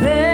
there